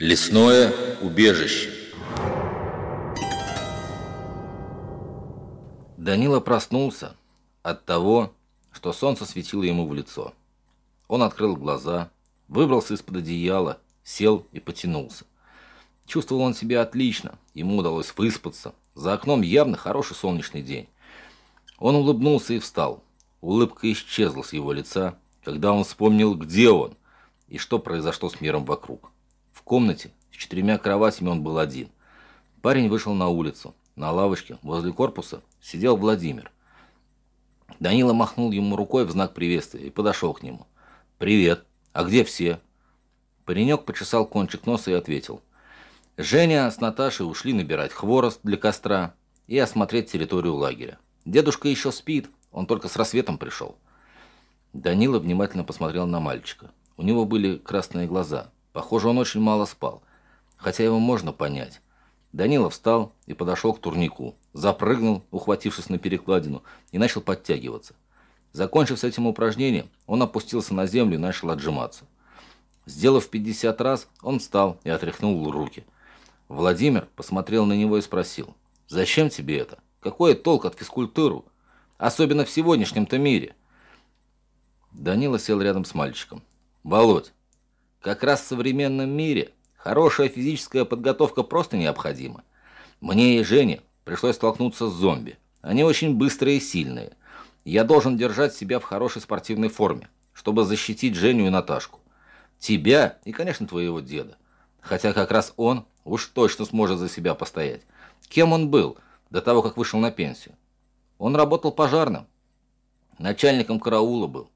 Лесное убежище. Данила проснулся от того, что солнце светило ему в лицо. Он открыл глаза, выбрался из-под одеяла, сел и потянулся. Чувствовал он себя отлично, ему удалось выспаться. За окном явно хороший солнечный день. Он улыбнулся и встал. Улыбка исчезла с его лица, когда он вспомнил, где он и что произошло с миром вокруг комнате с четырьмя кроватями он был один. Парень вышел на улицу. На лавочке возле корпуса сидел Владимир. Данила махнул ему рукой в знак приветствия и подошел к нему. «Привет. А где все?» Паренек почесал кончик носа и ответил. Женя с Наташей ушли набирать хворост для костра и осмотреть территорию лагеря. Дедушка еще спит, он только с рассветом пришел. Данила внимательно посмотрел на мальчика. У него были красные глаза. Похоже, он очень мало спал. Хотя его можно понять. Данила встал и подошел к турнику. Запрыгнул, ухватившись на перекладину, и начал подтягиваться. Закончив с этим упражнением, он опустился на землю и начал отжиматься. Сделав 50 раз, он встал и отряхнул руки. Владимир посмотрел на него и спросил, «Зачем тебе это? Какой толк от физкультуры? Особенно в сегодняшнем-то мире?» Данила сел рядом с мальчиком. «Володь, как раз в современном мире хорошая физическая подготовка просто необходима. Мне и Жене пришлось столкнуться с зомби. Они очень быстрые и сильные. Я должен держать себя в хорошей спортивной форме, чтобы защитить Женю и Наташку. Тебя и, конечно, твоего деда. Хотя как раз он уж точно сможет за себя постоять. Кем он был до того, как вышел на пенсию? Он работал пожарным. Начальником караула был.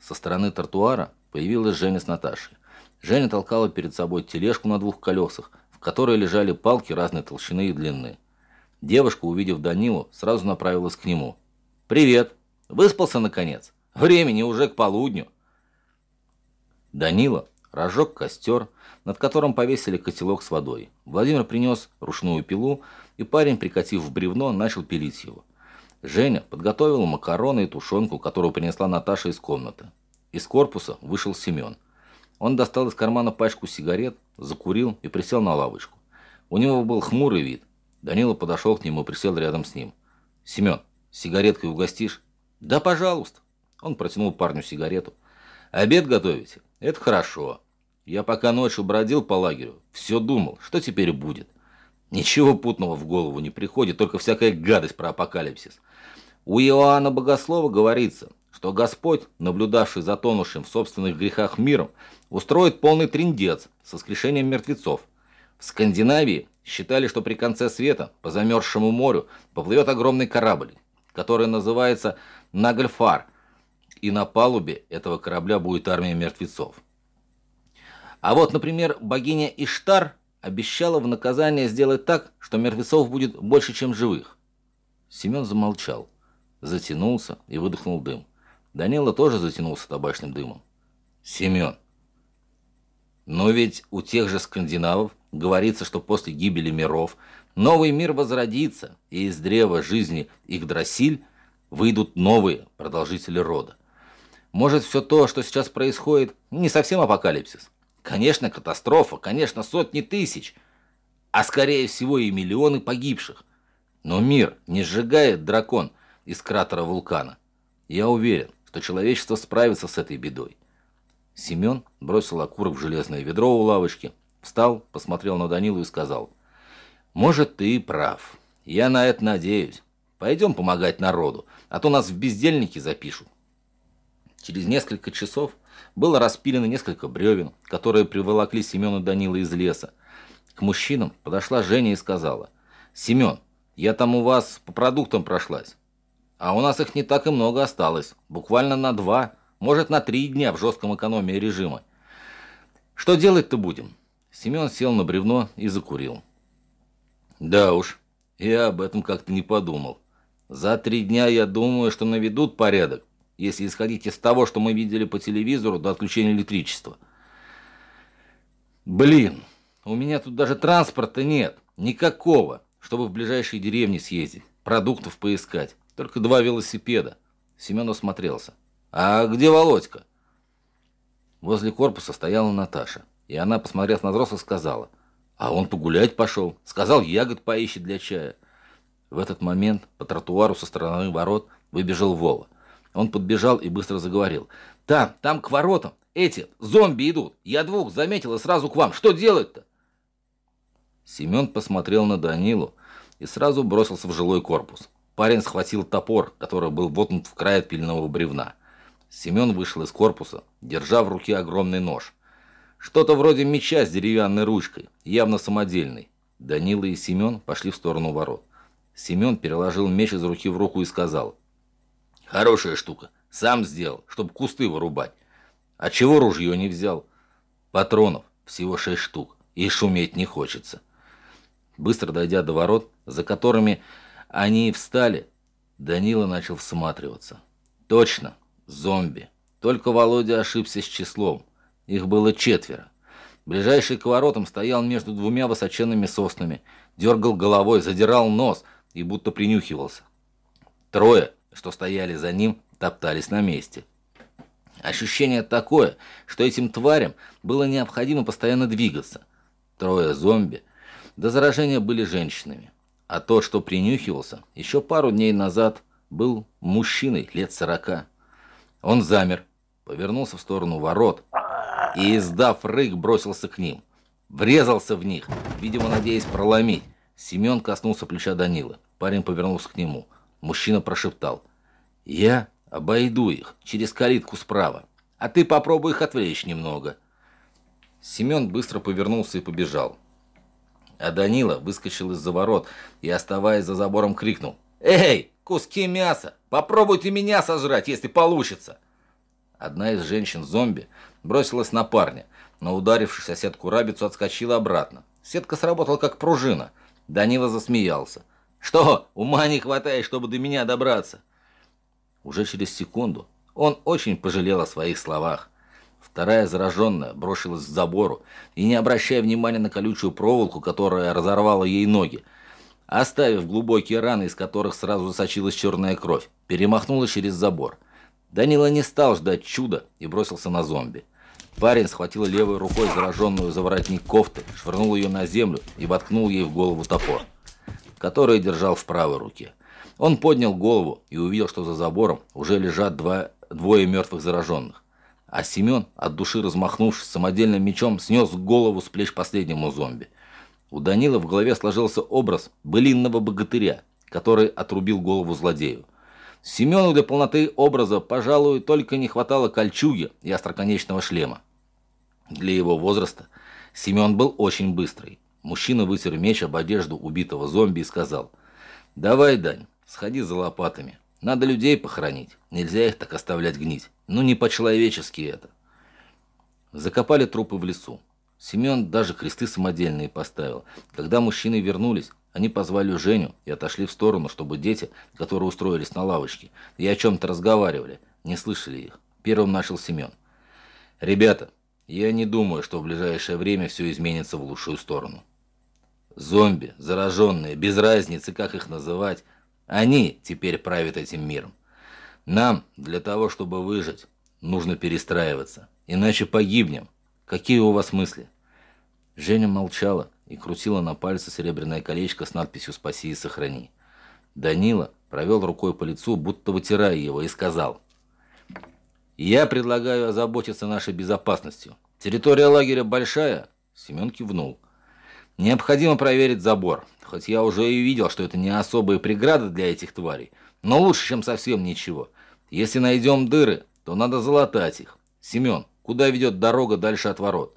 Со стороны тротуара появилась Женя с Наташей. Женя толкала перед собой тележку на двух колесах, в которой лежали палки разной толщины и длины. Девушка, увидев Данилу, сразу направилась к нему. «Привет! Выспался, наконец? Времени уже к полудню!» Данила разжег костер, над которым повесили котелок с водой. Владимир принес ручную пилу, и парень, прикатив бревно, начал пилить его. Женя подготовила макароны и тушенку, которую принесла Наташа из комнаты. Из корпуса вышел Семен – он достал из кармана пачку сигарет, закурил и присел на лавочку. У него был хмурый вид. Данила подошел к нему и присел рядом с ним. «Семен, сигареткой угостишь?» «Да, пожалуйста». Он протянул парню сигарету. «Обед готовите? Это хорошо. Я пока ночью бродил по лагерю, все думал, что теперь будет. Ничего путного в голову не приходит, только всякая гадость про апокалипсис. У Иоанна Богослова говорится, что Господь, наблюдавший за тонущим в собственных грехах миром, устроит полный триндец с воскрешением мертвецов. В Скандинавии считали, что при конце света по замерзшему морю поплывет огромный корабль, который называется Нагльфар, и на палубе этого корабля будет армия мертвецов. А вот, например, богиня Иштар обещала в наказание сделать так, что мертвецов будет больше, чем живых. Семен замолчал, затянулся и выдохнул дым. Данила тоже затянулся табачным дымом. Семен. Но ведь у тех же скандинавов говорится, что после гибели миров новый мир возродится, и из древа жизни Игдрасиль выйдут новые продолжители рода. Может, все то, что сейчас происходит, не совсем апокалипсис. Конечно, катастрофа, конечно, сотни тысяч, а скорее всего и миллионы погибших. Но мир не сжигает дракон из кратера вулкана. Я уверен, что человечество справится с этой бедой. Семен бросил окурок в железное ведро у лавочки, встал, посмотрел на Данилу и сказал, «Может, ты прав. Я на это надеюсь. Пойдем помогать народу, а то нас в бездельники запишут». Через несколько часов было распилено несколько бревен, которые приволокли Семена Данила из леса. К мужчинам подошла Женя и сказала, «Семен, я там у вас по продуктам прошлась. А у нас их не так и много осталось. Буквально на два, может на три дня в жестком экономии режима. Что делать-то будем? Семен сел на бревно и закурил. Да уж, я об этом как-то не подумал. За три дня, я думаю, что наведут порядок, если исходить из того, что мы видели по телевизору до отключения электричества. Блин, у меня тут даже транспорта нет. Никакого, чтобы в ближайшие деревни съездить, продуктов поискать. Только два велосипеда. Семен осмотрелся. «А где Володька?» Возле корпуса стояла Наташа. И она, посмотрев на взрослых, сказала, а он погулять пошел. Сказал, ягод поищет для чая. В этот момент по тротуару со стороны ворот выбежал Вова. Он подбежал и быстро заговорил. «Там, там к воротам. Эти зомби идут. Я двух заметил и сразу к вам. Что делать-то?» Семен посмотрел на Данилу и сразу бросился в жилой корпус. Парень схватил топор, который был воткнут в край отпильного бревна. Семен вышел из корпуса, держа в руке огромный нож. Что-то вроде меча с деревянной ручкой, явно самодельный. Данила и Семен пошли в сторону ворот. Семен переложил меч из руки в руку и сказал. «Хорошая штука. Сам сделал, чтобы кусты вырубать. А чего ружье не взял? Патронов всего шесть штук, и шуметь не хочется». Быстро дойдя до ворот, за которыми они встали, Данила начал всматриваться. «Точно, зомби. Только Володя ошибся с числом. Их было четверо. Ближайший к воротам стоял между двумя высоченными соснами, дергал головой, задирал нос и будто принюхивался. Трое, что стояли за ним, топтались на месте. Ощущение такое, что этим тварям было необходимо постоянно двигаться. Трое зомби до заражения были женщинами. А тот, что принюхивался, еще пару дней назад был мужчиной лет сорока. Он замер, повернулся в сторону ворот и, издав рык, бросился к ним. Врезался в них, видимо, надеясь проломить. Семен коснулся плеча Данила. Парень повернулся к нему. Мужчина прошептал. «Я обойду их через калитку справа, а ты попробуй их отвлечь немного». Семен быстро повернулся и побежал. А Данила выскочил из-за ворот и, оставаясь за забором, крикнул. «Эй, куски мяса! Попробуйте меня сожрать, если получится!» Одна из женщин-зомби бросилась на парня, но, ударившись о сетку рабицу, отскочила обратно. Сетка сработала как пружина. Данила засмеялся. «Что, ума не хватает, чтобы до меня добраться?» Уже через секунду он очень пожалел о своих словах. Вторая зараженная бросилась к забору и, не обращая внимания на колючую проволоку, которая разорвала ей ноги, оставив глубокие раны, из которых сразу засочилась черная кровь, перемахнула через забор. Данила не стал ждать чуда и бросился на зомби. Парень схватил левой рукой зараженную за воротник кофты, швырнул ее на землю и воткнул ей в голову топор, который держал в правой руке. Он поднял голову и увидел, что за забором уже лежат два, двое мертвых зараженных. А Семен, от души размахнувшись самодельным мечом, снес голову с плеч последнему зомби. У Данила в голове сложился образ былинного богатыря, который отрубил голову злодею. Семену для полноты образа, пожалуй, только не хватало кольчуги и остроконечного шлема. Для его возраста Семен был очень быстрый. Мужчина вытер меч об одежду убитого зомби и сказал, «Давай, Дань, сходи за лопатами. Надо людей похоронить. Нельзя их так оставлять гнить. Ну, не по-человечески это». Закопали трупы в лесу. Семен даже кресты самодельные поставил. Когда мужчины вернулись, они позвали Женю и отошли в сторону, чтобы дети, которые устроились на лавочке, и о чем-то разговаривали, не слышали их. Первым начал Семен. «Ребята, я не думаю, что в ближайшее время все изменится в лучшую сторону. Зомби, зараженные, без разницы, как их называть, они теперь правят этим миром. Нам, для того, чтобы выжить, нужно перестраиваться, иначе погибнем. Какие у вас мысли?» Женя молчала и крутила на пальце серебряное колечко с надписью «Спаси и сохрани». Данила провел рукой по лицу, будто вытирая его, и сказал, «Я предлагаю озаботиться нашей безопасностью. Территория лагеря большая?» Семен кивнул. «Необходимо проверить забор, хоть я уже и видел, что это не особые преграды для этих тварей, но лучше, чем совсем ничего. Если найдем дыры, то надо залатать их. Семен, куда ведет дорога дальше от ворот?»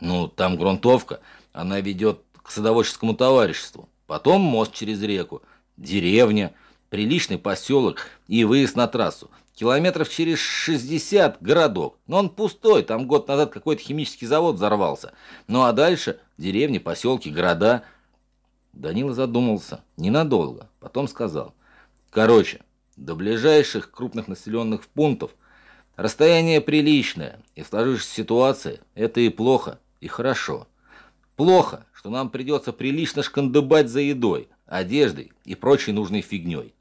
«Ну, там грунтовка». Она ведет к садоводческому товариществу. Потом мост через реку, деревня, приличный поселок и выезд на трассу. Километров через 60 городок. Но он пустой, там год назад какой-то химический завод взорвался. Ну а дальше деревни, поселки, города. Данила задумался. Ненадолго. Потом сказал. Короче, до ближайших крупных населенных пунктов расстояние приличное. И в сложившейся ситуации это и плохо, и хорошо. Плохо, что нам придется прилично шкандыбать за едой, одеждой и прочей нужной фигней.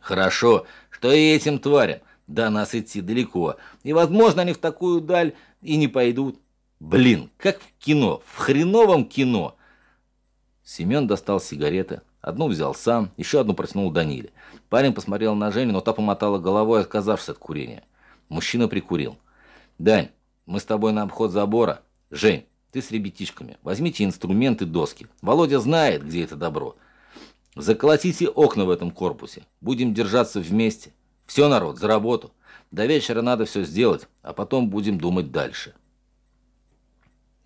Хорошо, что и этим тварям до нас идти далеко, и, возможно, они в такую даль и не пойдут. Блин, как в кино, в хреновом кино. Семен достал сигареты, одну взял сам, еще одну протянул Даниле. Парень посмотрел на Женю, но та помотала головой, отказавшись от курения. Мужчина прикурил. «Дань, мы с тобой на обход забора. Жень, ты с ребятишками. Возьмите инструменты, доски. Володя знает, где это добро. Заколотите окна в этом корпусе. Будем держаться вместе. Все, народ, за работу. До вечера надо все сделать, а потом будем думать дальше».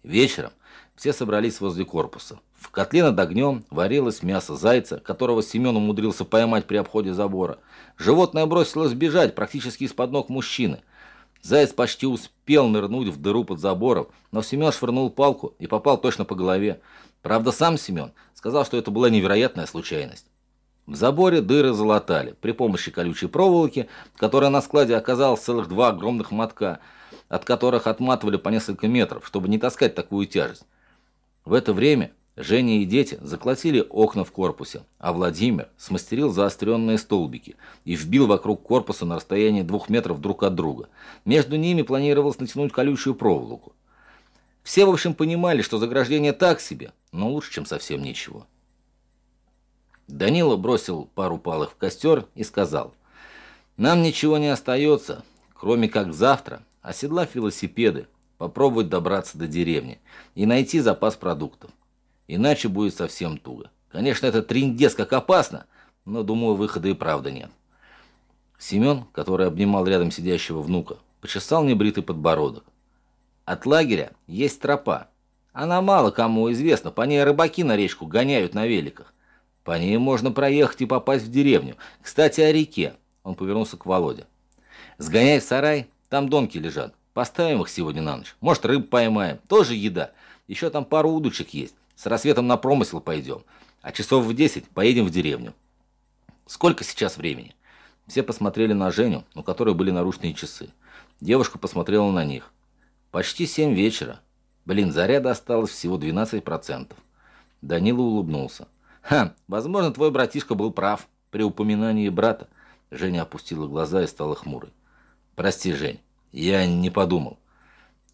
Вечером все собрались возле корпуса. В котле над огнем варилось мясо зайца, которого Семен умудрился поймать при обходе забора. Животное бросилось бежать практически из-под ног мужчины. Заяц почти успел нырнуть в дыру под забором, но Семен швырнул палку и попал точно по голове. Правда, сам Семен сказал, что это была невероятная случайность. В заборе дыры залатали при помощи колючей проволоки, которая на складе оказалась целых два огромных мотка, от которых отматывали по несколько метров, чтобы не таскать такую тяжесть. В это время Женя и дети заколотили окна в корпусе, а Владимир смастерил заостренные столбики и вбил вокруг корпуса на расстоянии двух метров друг от друга. Между ними планировалось натянуть колючую проволоку. Все, в общем, понимали, что заграждение так себе, но лучше, чем совсем ничего. Данила бросил пару палок в костер и сказал, «Нам ничего не остается, кроме как завтра, оседлав велосипеды, попробовать добраться до деревни и найти запас продуктов. Иначе будет совсем туго. Конечно, это триндец как опасно, но, думаю, выхода и правда нет. Семен, который обнимал рядом сидящего внука, почесал небритый подбородок. От лагеря есть тропа. Она мало кому известна, по ней рыбаки на речку гоняют на великах. По ней можно проехать и попасть в деревню. Кстати, о реке. Он повернулся к Володе. Сгоняй в сарай, там донки лежат. Поставим их сегодня на ночь. Может, рыб поймаем. Тоже еда. Еще там пару удочек есть. С рассветом на промысел пойдем. А часов в десять поедем в деревню. Сколько сейчас времени? Все посмотрели на Женю, у которой были наручные часы. Девушка посмотрела на них. Почти семь вечера. Блин, заряда осталось всего 12%. Данила улыбнулся. «Ха, возможно, твой братишка был прав. При упоминании брата». Женя опустила глаза и стала хмурой. «Прости, Жень, я не подумал».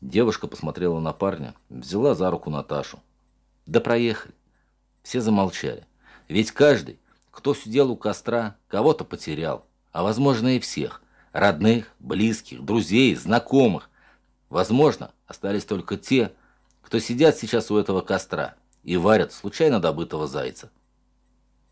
Девушка посмотрела на парня, взяла за руку Наташу. Да проехали. Все замолчали. Ведь каждый, кто сидел у костра, кого-то потерял. А возможно и всех. Родных, близких, друзей, знакомых. Возможно, остались только те, кто сидят сейчас у этого костра и варят случайно добытого зайца.